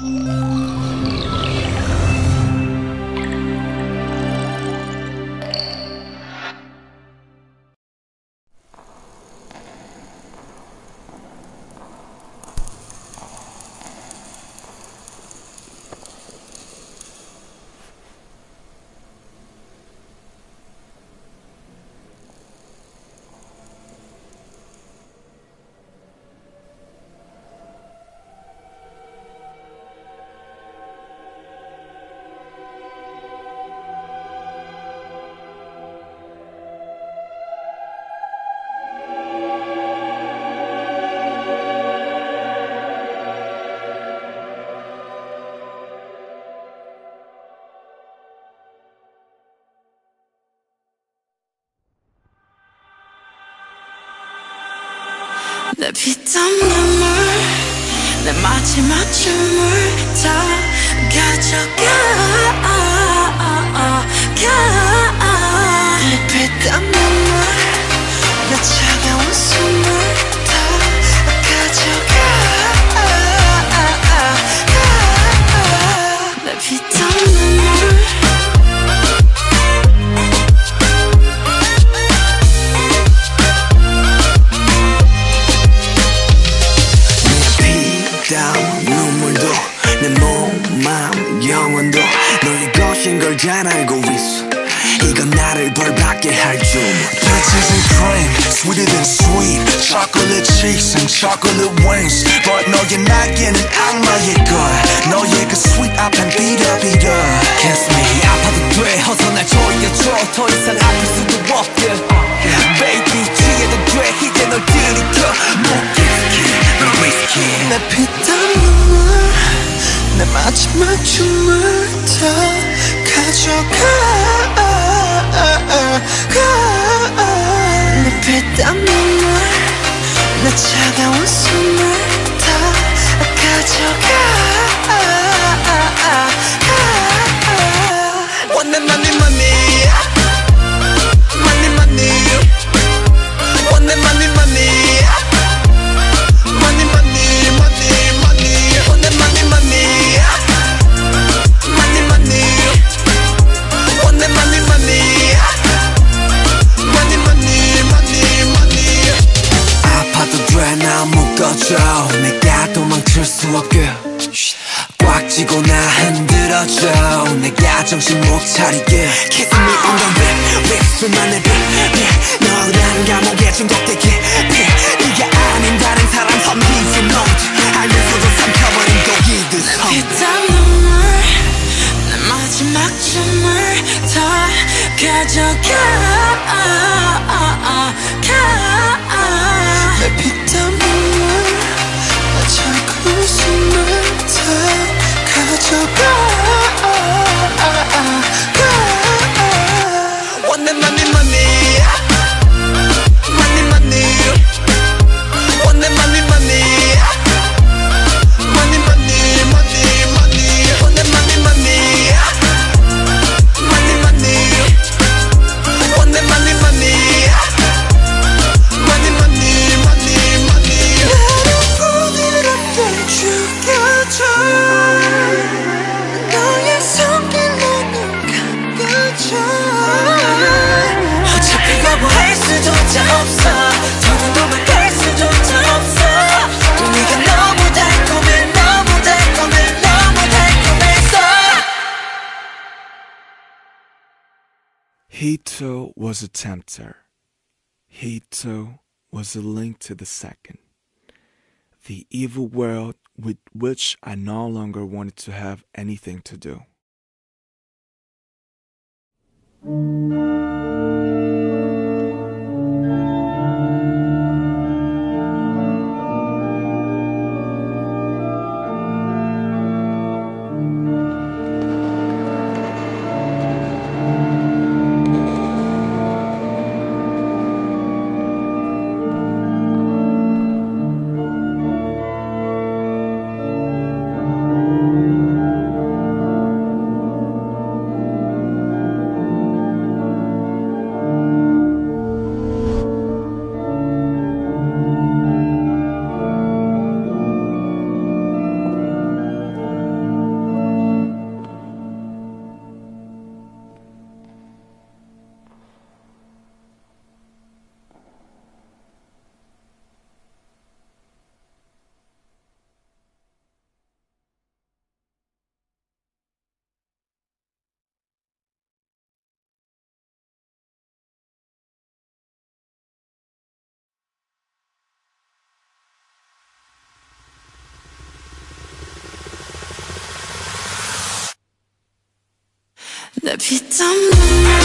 Música 눈물 내 마지막 춤을 다 가져가 내 피땀 마음, 영혼도 너의 것인 걸 잘 알고 있어 이건 나를 벌받게 할 주문 Peaches and cream, sweeter than sweet Chocolate cheeks and chocolate wings But 너의 날개는 악마의 거야 너의 그 sweet 앞엔 비려 비려 Kiss me 아파도 돼 어서 날 조여줘 더 이상 아플 수 마지막 춤을 다 가져가 내 피땀 눈물 내 차가운 숨을 다 가져가 줘 내가 도망칠 수 없게. 꽉 쥐고 나 흔들어줘. 내가 정신 못 차리게. Kiss me on the lip, lip 수만의 빛. 빛. 너란 감옥에 중독되게. 빛. 네가 아닌 다른 사람 섬기지 못 알면서도 삼켜버린 독이듯 피땀 눈물 내 마지막 춤을 다 가져가. 내 피땀. 눈물 He too was a tempter. He too was a link to the second. The evil world with which I no longer wanted to have anything to do. Putain,